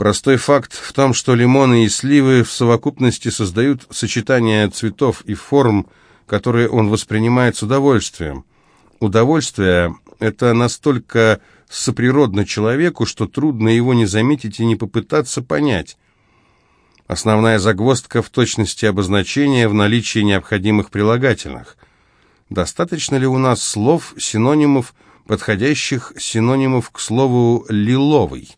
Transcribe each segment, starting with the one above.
Простой факт в том, что лимоны и сливы в совокупности создают сочетание цветов и форм, которые он воспринимает с удовольствием. Удовольствие – это настолько соприродно человеку, что трудно его не заметить и не попытаться понять. Основная загвоздка в точности обозначения в наличии необходимых прилагательных. Достаточно ли у нас слов, синонимов, подходящих синонимов к слову «лиловый»?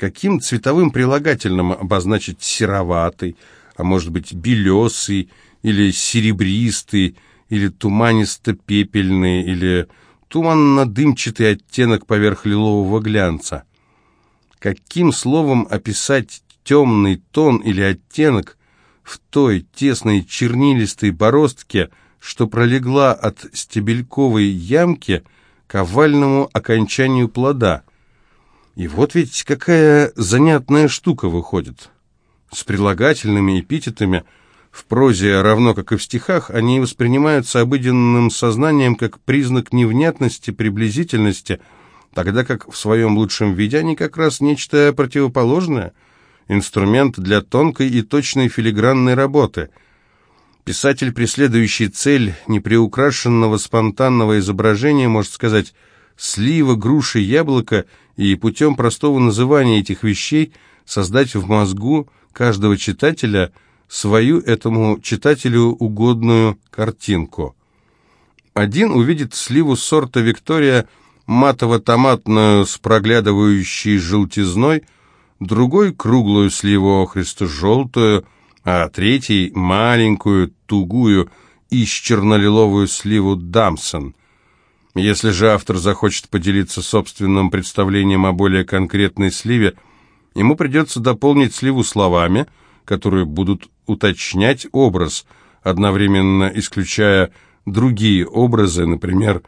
Каким цветовым прилагательным обозначить сероватый, а может быть белесый, или серебристый, или туманисто-пепельный, или туманно-дымчатый оттенок поверх лилового глянца? Каким словом описать темный тон или оттенок в той тесной чернилистой бороздке, что пролегла от стебельковой ямки к овальному окончанию плода. И вот ведь какая занятная штука выходит. С прилагательными эпитетами в прозе, равно как и в стихах, они воспринимаются обыденным сознанием как признак невнятности, приблизительности, тогда как в своем лучшем виде они как раз нечто противоположное – инструмент для тонкой и точной филигранной работы. Писатель, преследующий цель неприукрашенного спонтанного изображения, может сказать «слива, груша, яблоко» и путем простого называния этих вещей создать в мозгу каждого читателя свою этому читателю угодную картинку. Один увидит сливу сорта «Виктория» матово-томатную с проглядывающей желтизной – другой круглую сливу охристо-желтую, а третий маленькую, тугую и чернолиловую сливу Дамсон. Если же автор захочет поделиться собственным представлением о более конкретной сливе, ему придется дополнить сливу словами, которые будут уточнять образ, одновременно исключая другие образы, например,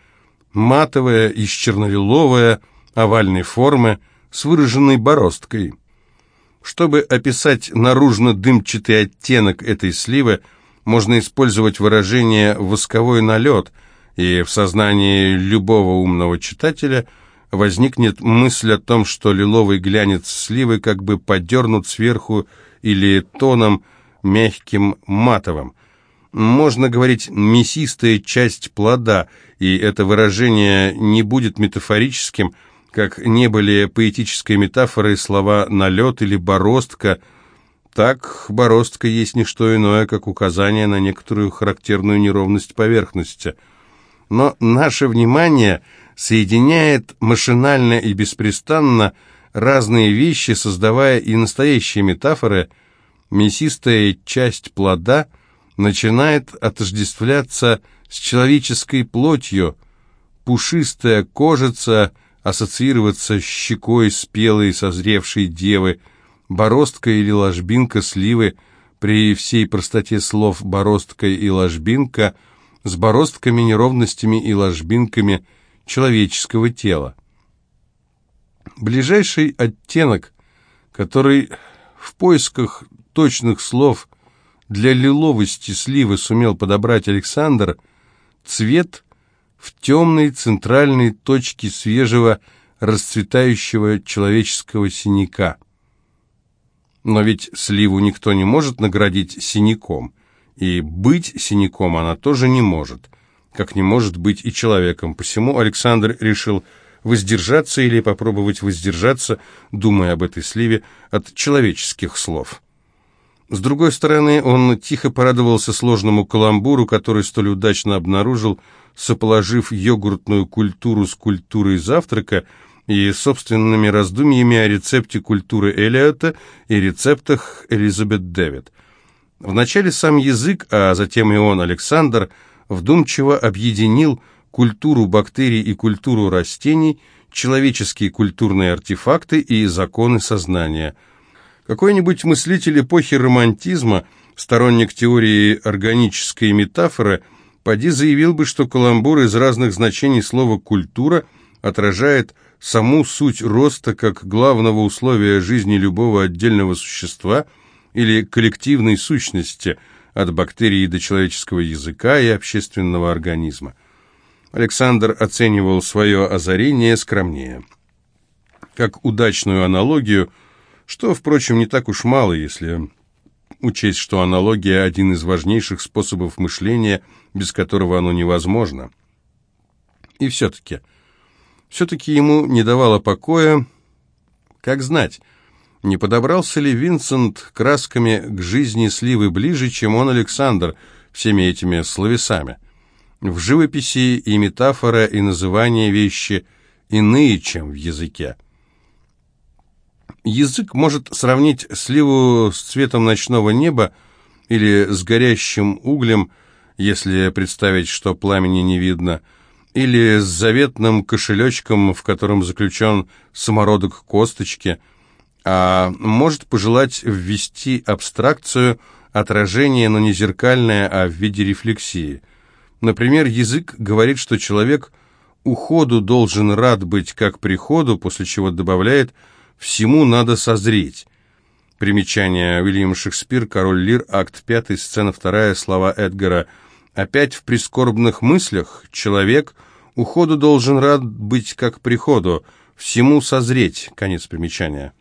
матовая и чернолиловая, овальной формы, с выраженной бороздкой. Чтобы описать наружно-дымчатый оттенок этой сливы, можно использовать выражение «восковой налет», и в сознании любого умного читателя возникнет мысль о том, что лиловый глянец сливы как бы подернут сверху или тоном мягким матовым. Можно говорить «мясистая часть плода», и это выражение не будет метафорическим, как не были поэтической метафорой слова «налет» или «бороздка», так бороздка есть не что иное, как указание на некоторую характерную неровность поверхности. Но наше внимание соединяет машинально и беспрестанно разные вещи, создавая и настоящие метафоры. Мясистая часть плода начинает отождествляться с человеческой плотью, пушистая кожица – ассоциироваться с щекой спелой созревшей девы, бороздка или ложбинка сливы, при всей простоте слов бороздка и ложбинка, с бороздками, неровностями и ложбинками человеческого тела. Ближайший оттенок, который в поисках точных слов для лиловости сливы сумел подобрать Александр, цвет в темной центральной точке свежего расцветающего человеческого синяка. Но ведь сливу никто не может наградить синяком, и быть синяком она тоже не может, как не может быть и человеком. Посему Александр решил воздержаться или попробовать воздержаться, думая об этой сливе, от человеческих слов. С другой стороны, он тихо порадовался сложному каламбуру, который столь удачно обнаружил, соположив йогуртную культуру с культурой завтрака и собственными раздумьями о рецепте культуры Элиота и рецептах Элизабет Дэвид. Вначале сам язык, а затем и он, Александр, вдумчиво объединил культуру бактерий и культуру растений, человеческие культурные артефакты и законы сознания. Какой-нибудь мыслитель эпохи романтизма, сторонник теории органической метафоры – Пади заявил бы, что каламбур из разных значений слова «культура» отражает саму суть роста как главного условия жизни любого отдельного существа или коллективной сущности от бактерий до человеческого языка и общественного организма. Александр оценивал свое озарение скромнее. Как удачную аналогию что, впрочем, не так уж мало, если учесть, что аналогия – один из важнейших способов мышления, без которого оно невозможно. И все-таки, все-таки ему не давало покоя, как знать, не подобрался ли Винсент красками к жизни сливы ближе, чем он, Александр, всеми этими словесами. В живописи и метафора, и называние вещи иные, чем в языке. Язык может сравнить сливу с цветом ночного неба или с горящим углем, если представить, что пламени не видно, или с заветным кошелечком, в котором заключен самородок косточки, а может пожелать ввести абстракцию, отражение, но не зеркальное, а в виде рефлексии. Например, язык говорит, что человек уходу должен рад быть как приходу, после чего добавляет – Всему надо созреть. Примечание. Уильям Шекспир, Король Лир, акт 5, сцена 2, слова Эдгара. Опять в прискорбных мыслях человек уходу должен рад быть как приходу, всему созреть. Конец примечания.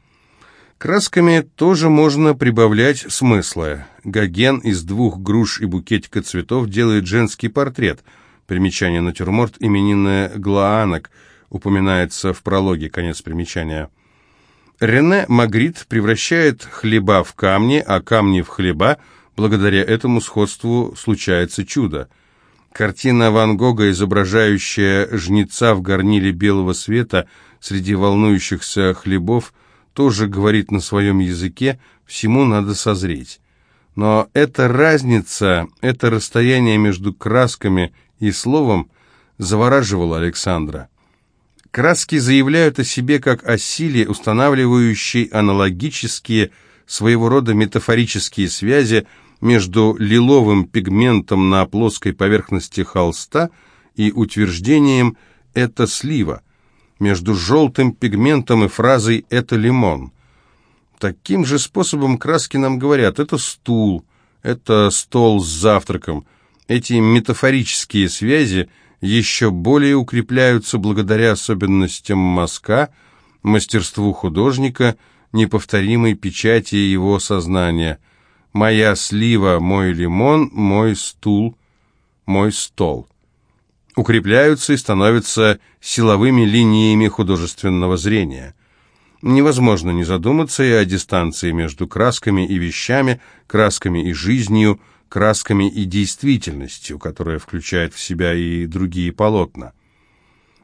Красками тоже можно прибавлять смыслы. Гоген из двух груш и букетика цветов делает женский портрет. Примечание натюрморт именинная Глаанок упоминается в прологе. Конец примечания. Рене Магрит превращает хлеба в камни, а камни в хлеба. Благодаря этому сходству случается чудо. Картина Ван Гога, изображающая жнеца в горниле белого света среди волнующихся хлебов, тоже говорит на своем языке «всему надо созреть». Но эта разница, это расстояние между красками и словом завораживало Александра. Краски заявляют о себе как о силе, устанавливающей аналогические, своего рода метафорические связи между лиловым пигментом на плоской поверхности холста и утверждением «это слива», между желтым пигментом и фразой «это лимон». Таким же способом краски нам говорят «это стул», «это стол с завтраком». Эти метафорические связи – еще более укрепляются благодаря особенностям мазка, мастерству художника, неповторимой печати его сознания. «Моя слива, мой лимон, мой стул, мой стол» укрепляются и становятся силовыми линиями художественного зрения. Невозможно не задуматься и о дистанции между красками и вещами, красками и жизнью, красками и действительностью, которая включает в себя и другие полотна.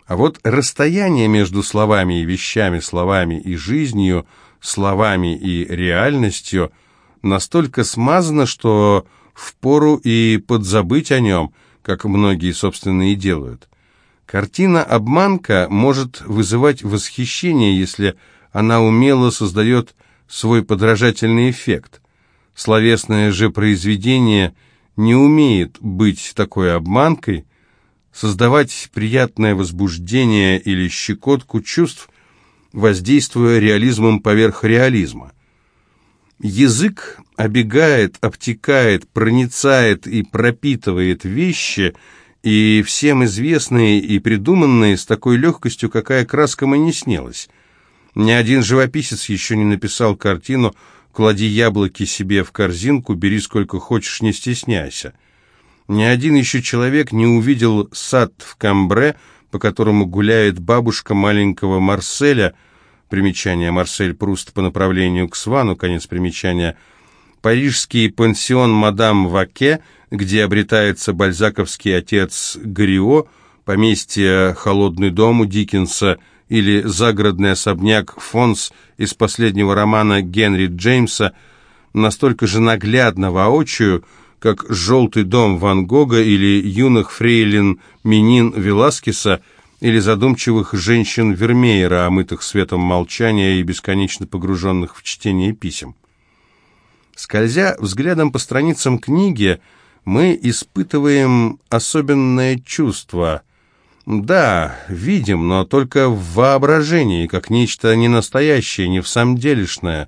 А вот расстояние между словами и вещами, словами и жизнью, словами и реальностью настолько смазано, что впору и подзабыть о нем, как многие, собственно, и делают. Картина-обманка может вызывать восхищение, если она умело создает свой подражательный эффект – Словесное же произведение не умеет быть такой обманкой, создавать приятное возбуждение или щекотку чувств, воздействуя реализмом поверх реализма. Язык обегает, обтекает, проницает и пропитывает вещи, и всем известные и придуманные с такой легкостью, какая краскам и не снилась. Ни один живописец еще не написал картину, Клади яблоки себе в корзинку, бери сколько хочешь, не стесняйся. Ни один еще человек не увидел сад в Камбре, по которому гуляет бабушка маленького Марселя, примечание. Марсель Пруст по направлению к Свану, конец примечания, парижский пансион мадам Ваке, где обретается бальзаковский отец Горио, поместье «Холодный дом» у Диккенса – или загородный особняк Фонс из последнего романа Генри Джеймса настолько же наглядно воочию, как «Желтый дом» Ван Гога или юных фрейлин Минин Веласкеса или задумчивых женщин Вермеера, омытых светом молчания и бесконечно погруженных в чтение писем. Скользя взглядом по страницам книги, мы испытываем особенное чувство – да, видим, но только в воображении, как нечто ненастоящее, не в самом делешное.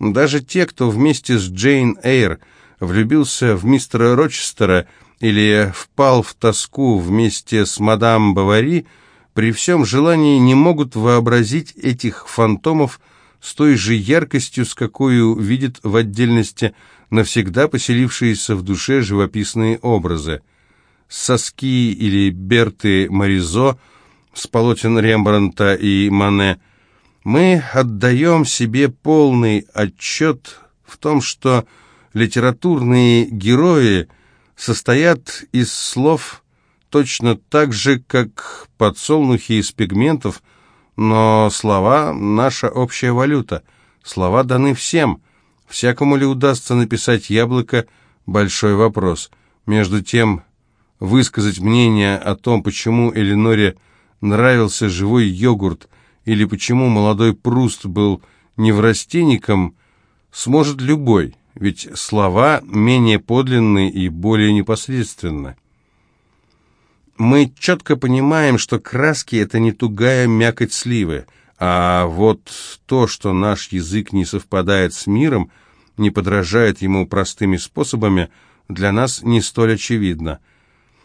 Даже те, кто вместе с Джейн Эйр влюбился в мистера Рочестера или впал в тоску вместе с мадам Бавари, при всем желании не могут вообразить этих фантомов с той же яркостью, с какой видит в отдельности навсегда поселившиеся в душе живописные образы. Соски или Берты Маризо с полотен Рембрандта и Мане мы отдаем себе полный отчет в том, что литературные герои состоят из слов точно так же, как подсолнухи из пигментов, но слова — наша общая валюта. Слова даны всем. Всякому ли удастся написать яблоко — большой вопрос. Между тем, высказать мнение о том, почему Элиноре нравился живой йогурт, или почему молодой Пруст был неврастенником, сможет любой, ведь слова менее подлинны и более непосредственны. Мы четко понимаем, что краски — это не тугая мякоть сливы, а вот то, что наш язык не совпадает с миром, не подражает ему простыми способами, для нас не столь очевидно.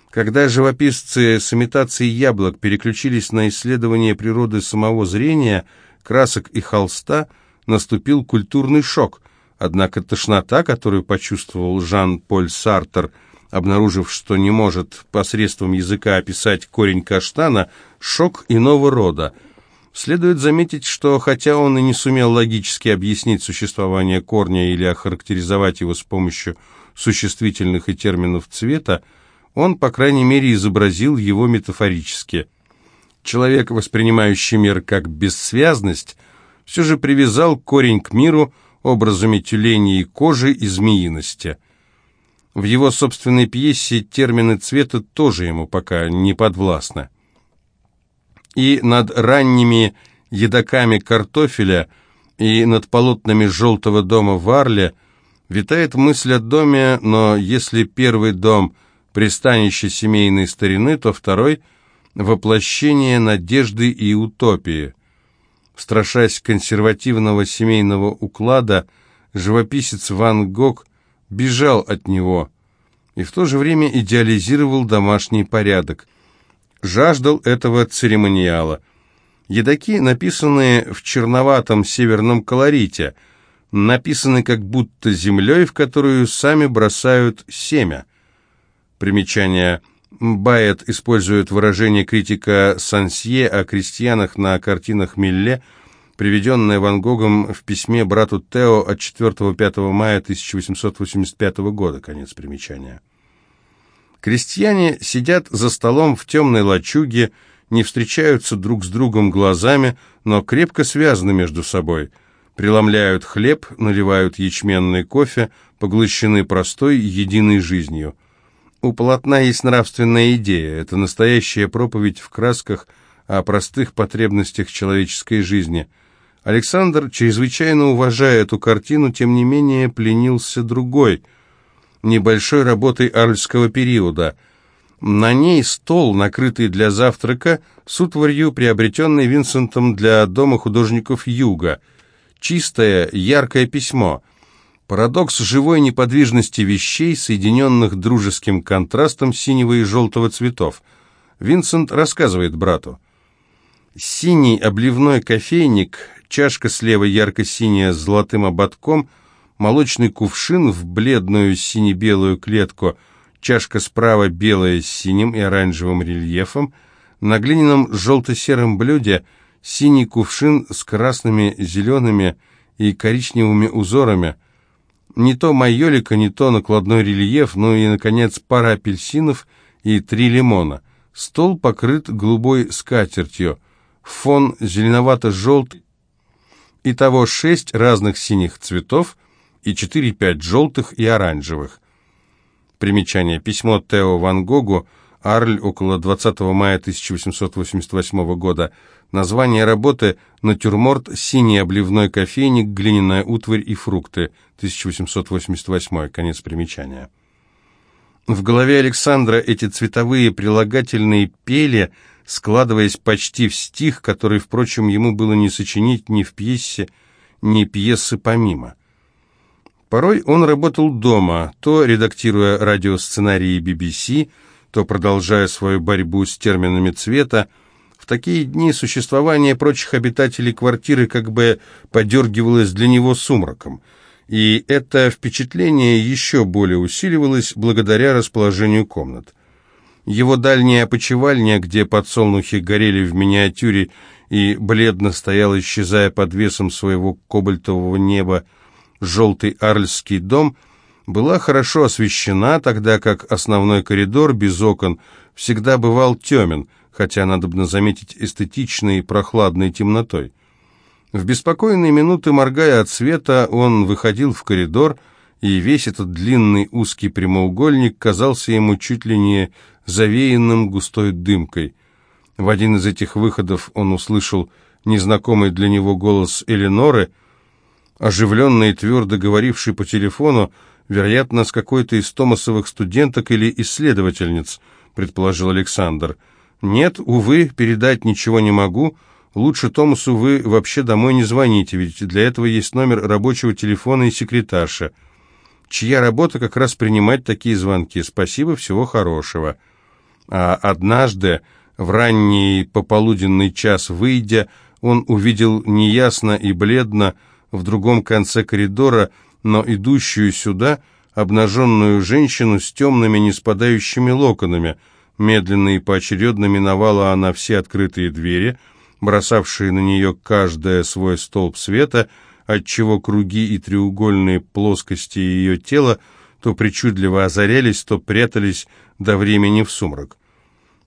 Когда живописцы с имитацией яблок переключились на исследование природы самого зрения, красок и холста, наступил культурный шок. Однако тошнота, которую почувствовал Жан-Поль Сартер, обнаружив, что не может посредством языка описать корень каштана, шок иного рода. Следует заметить, что хотя он и не сумел логически объяснить существование корня или охарактеризовать его с помощью существительных и терминов цвета, он, по крайней мере, изобразил его метафорически. Человек, воспринимающий мир как бессвязность, все же привязал корень к миру образами тюленей кожи и змеиности. В его собственной пьесе термины цвета тоже ему пока не подвластны. И над ранними едоками картофеля, и над полотнами желтого дома в Арле витает мысль о доме, но если первый дом – пристанище семейной старины, то второй – воплощение надежды и утопии. Страшась консервативного семейного уклада, живописец Ван Гог бежал от него и в то же время идеализировал домашний порядок. Жаждал этого церемониала. Едоки, написанные в черноватом северном колорите, написаны как будто землей, в которую сами бросают семя – Примечание. Байет использует выражение критика Сансье о крестьянах на картинах Милле, приведенное Ван Гогом в письме брату Тео от 4-5 мая 1885 года. Конец примечания. Крестьяне сидят за столом в темной лачуге, не встречаются друг с другом глазами, но крепко связаны между собой. Преломляют хлеб, наливают ячменный кофе, поглощены простой, единой жизнью. У полотна есть нравственная идея. Это настоящая проповедь в красках о простых потребностях человеческой жизни. Александр, чрезвычайно уважая эту картину, тем не менее пленился другой, небольшой работой арльского периода. На ней стол, накрытый для завтрака, с утварью, приобретенный Винсентом для Дома художников Юга. Чистое, яркое письмо – Парадокс живой неподвижности вещей, соединенных дружеским контрастом синего и желтого цветов. Винсент рассказывает брату. Синий обливной кофейник, чашка слева ярко-синяя с золотым ободком, молочный кувшин в бледную сине-белую клетку, чашка справа белая с синим и оранжевым рельефом, на глиняном желто-сером блюде синий кувшин с красными, зелеными и коричневыми узорами – не то майолика, не то накладной рельеф, ну и, наконец, пара апельсинов и три лимона. Стол покрыт голубой скатертью, фон зеленовато-желтый. Итого шесть разных синих цветов и четыре-пять желтых и оранжевых. Примечание. Письмо Тео Ван Гогу, Арль, около 20 мая 1888 года. Название работы «Натюрморт. Синий обливной кофейник. Глиняная утварь и фрукты. 1888». Конец примечания. В голове Александра эти цветовые прилагательные пели, складываясь почти в стих, который, впрочем, ему было не сочинить ни в пьесе, ни пьесы помимо. Порой он работал дома, то редактируя радиосценарии BBC, то продолжая свою борьбу с терминами цвета, В такие дни существование прочих обитателей квартиры как бы подергивалось для него сумраком, и это впечатление еще более усиливалось благодаря расположению комнат. Его дальняя опочивальня, где подсолнухи горели в миниатюре и бледно стоял, исчезая под весом своего кобальтового неба, желтый арльский дом, была хорошо освещена, тогда как основной коридор без окон всегда бывал темен, хотя, надо бы заметить, эстетичной и прохладной темнотой. В беспокойные минуты, моргая от света, он выходил в коридор, и весь этот длинный узкий прямоугольник казался ему чуть ли не завеянным густой дымкой. В один из этих выходов он услышал незнакомый для него голос Эленоры, оживленный и твердо говоривший по телефону, вероятно, с какой-то из Томасовых студенток или исследовательниц, предположил Александр. «Нет, увы, передать ничего не могу. Лучше Томасу вы вообще домой не звоните, ведь для этого есть номер рабочего телефона и секретарша, чья работа как раз принимать такие звонки. Спасибо, всего хорошего». А однажды, в ранний пополуденный час выйдя, он увидел неясно и бледно в другом конце коридора, но идущую сюда, обнаженную женщину с темными неспадающими локонами. Медленно и поочередно миновала она все открытые двери, бросавшие на нее каждая свой столб света, отчего круги и треугольные плоскости ее тела то причудливо озарялись, то прятались до времени в сумрак.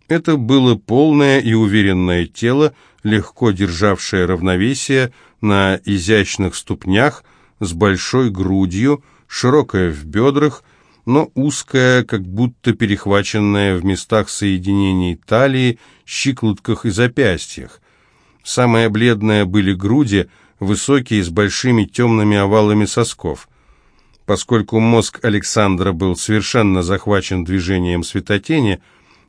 Это было полное и уверенное тело, легко державшее равновесие на изящных ступнях, с большой грудью, широкое в бедрах, но узкое, как будто перехваченное в местах соединений талии, щиколотках и запястьях. Самые бледные были груди, высокие, с большими темными овалами сосков. Поскольку мозг Александра был совершенно захвачен движением светотени,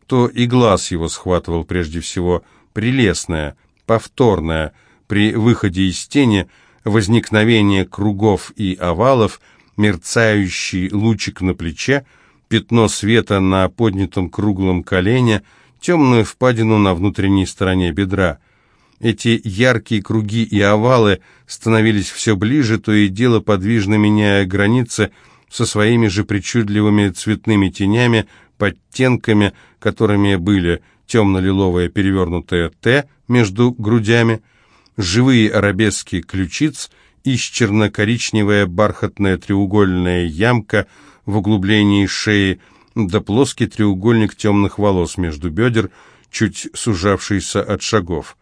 то и глаз его схватывал прежде всего прелестное, повторное, при выходе из тени возникновение кругов и овалов, мерцающий лучик на плече, пятно света на поднятом круглом колене, темную впадину на внутренней стороне бедра. Эти яркие круги и овалы становились все ближе, то и дело подвижно меняя границы со своими же причудливыми цветными тенями, подтенками, которыми были темно-лиловое перевернутое «Т» между грудями, живые арабески ключиц и черно-коричневая бархатная треугольная ямка в углублении шеи, да плоский треугольник темных волос между бедер, чуть сужавшийся от шагов.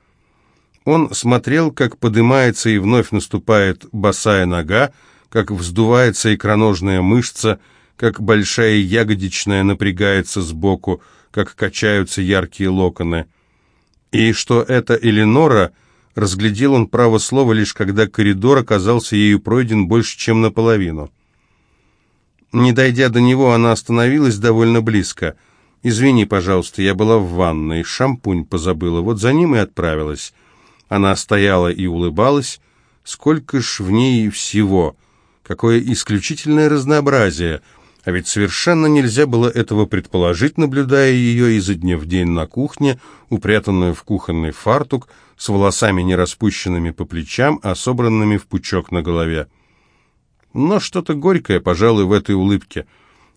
Он смотрел, как поднимается и вновь наступает босая нога, как вздувается икроножная мышца, как большая ягодичная напрягается сбоку, как качаются яркие локоны. И что это Эленора, разглядел он право слова лишь когда коридор оказался ею пройден больше, чем наполовину. Не дойдя до него, она остановилась довольно близко. «Извини, пожалуйста, я была в ванной, шампунь позабыла, вот за ним и отправилась». Она стояла и улыбалась. Сколько ж в ней всего! Какое исключительное разнообразие! А ведь совершенно нельзя было этого предположить, наблюдая ее изо дня в день на кухне, упрятанную в кухонный фартук, с волосами не распущенными по плечам, а собранными в пучок на голове. Но что-то горькое, пожалуй, в этой улыбке.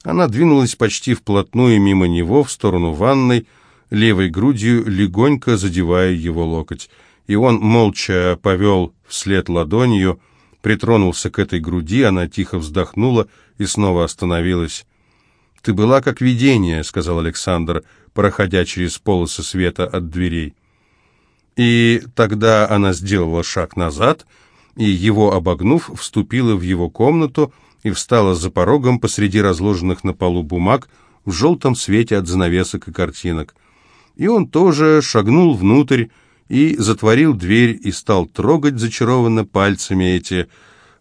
Она двинулась почти вплотную мимо него в сторону ванной, левой грудью легонько задевая его локоть и он молча повел вслед ладонью, притронулся к этой груди, она тихо вздохнула и снова остановилась. «Ты была как видение», — сказал Александр, проходя через полосы света от дверей. И тогда она сделала шаг назад, и, его обогнув, вступила в его комнату и встала за порогом посреди разложенных на полу бумаг в желтом свете от занавесок и картинок. И он тоже шагнул внутрь, и затворил дверь и стал трогать зачарованно пальцами эти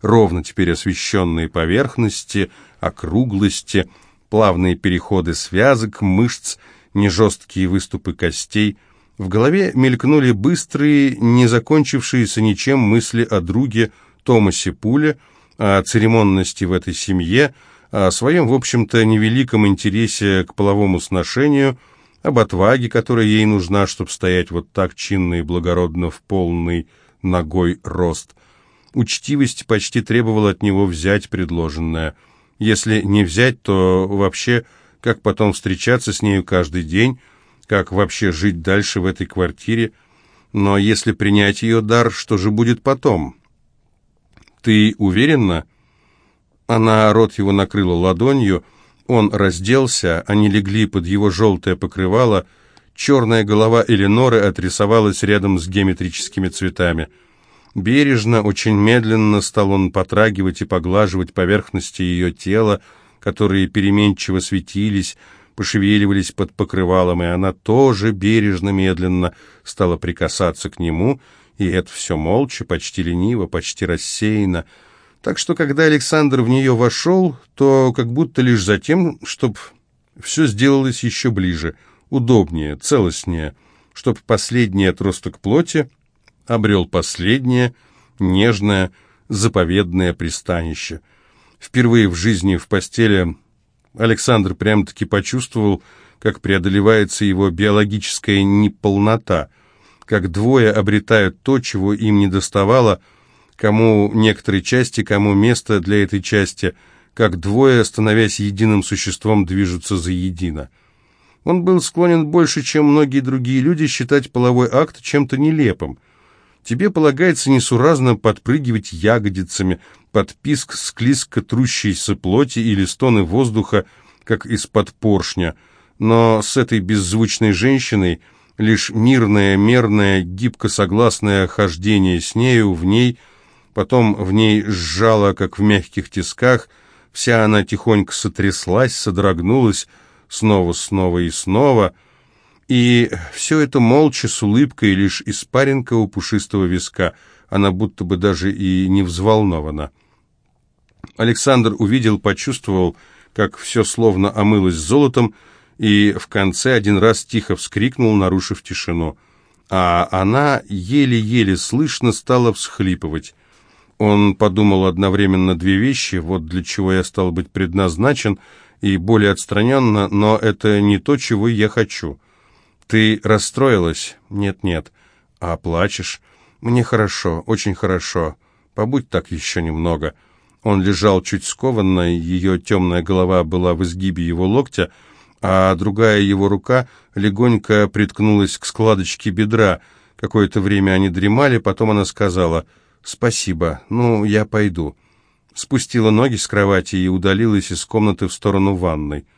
ровно теперь освещенные поверхности, округлости, плавные переходы связок, мышц, нежесткие выступы костей. В голове мелькнули быстрые, не закончившиеся ничем мысли о друге Томасе Пуле, о церемонности в этой семье, о своем, в общем-то, невеликом интересе к половому сношению – об отваге, которая ей нужна, чтобы стоять вот так чинно и благородно в полный ногой рост. Учтивость почти требовала от него взять предложенное. Если не взять, то вообще как потом встречаться с нею каждый день, как вообще жить дальше в этой квартире. Но если принять ее дар, что же будет потом? «Ты уверена?» Она рот его накрыла ладонью, он разделся, они легли под его желтое покрывало, черная голова Эленоры отрисовалась рядом с геометрическими цветами. Бережно, очень медленно стал он потрагивать и поглаживать поверхности ее тела, которые переменчиво светились, пошевеливались под покрывалом, и она тоже бережно, медленно стала прикасаться к нему, и это все молча, почти лениво, почти рассеянно, так что, когда Александр в нее вошел, то как будто лишь за тем, чтобы все сделалось еще ближе, удобнее, целостнее, чтобы последний отросток плоти обрел последнее, нежное, заповедное пристанище. Впервые в жизни в постели Александр прям-таки почувствовал, как преодолевается его биологическая неполнота, как двое обретают то, чего им не доставало – кому некоторые части, кому место для этой части, как двое, становясь единым существом, движутся заедино. Он был склонен больше, чем многие другие люди, считать половой акт чем-то нелепым. Тебе полагается несуразно подпрыгивать ягодицами, под писк склизко трущейся плоти или стоны воздуха, как из-под поршня. Но с этой беззвучной женщиной лишь мирное, мерное, гибко согласное хождение с нею, в ней – потом в ней сжала, как в мягких тисках, вся она тихонько сотряслась, содрогнулась, снова, снова и снова, и все это молча, с улыбкой, лишь испаринка у пушистого виска, она будто бы даже и не взволнована. Александр увидел, почувствовал, как все словно омылось золотом, и в конце один раз тихо вскрикнул, нарушив тишину. А она еле-еле слышно стала всхлипывать. Он подумал одновременно две вещи, вот для чего я стал быть предназначен, и более отстраненно, но это не то, чего я хочу. Ты расстроилась? Нет-нет. А плачешь? Мне хорошо, очень хорошо. Побудь так еще немного. Он лежал чуть скованно, ее темная голова была в изгибе его локтя, а другая его рука легонько приткнулась к складочке бедра. Какое-то время они дремали, потом она сказала — «Спасибо. Ну, я пойду». Спустила ноги с кровати и удалилась из комнаты в сторону ванной.